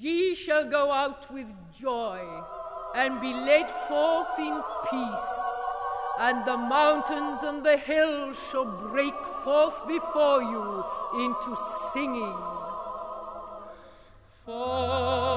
Ye shall go out with joy and be led forth in peace, and the mountains and the hills shall break forth before you into singing. For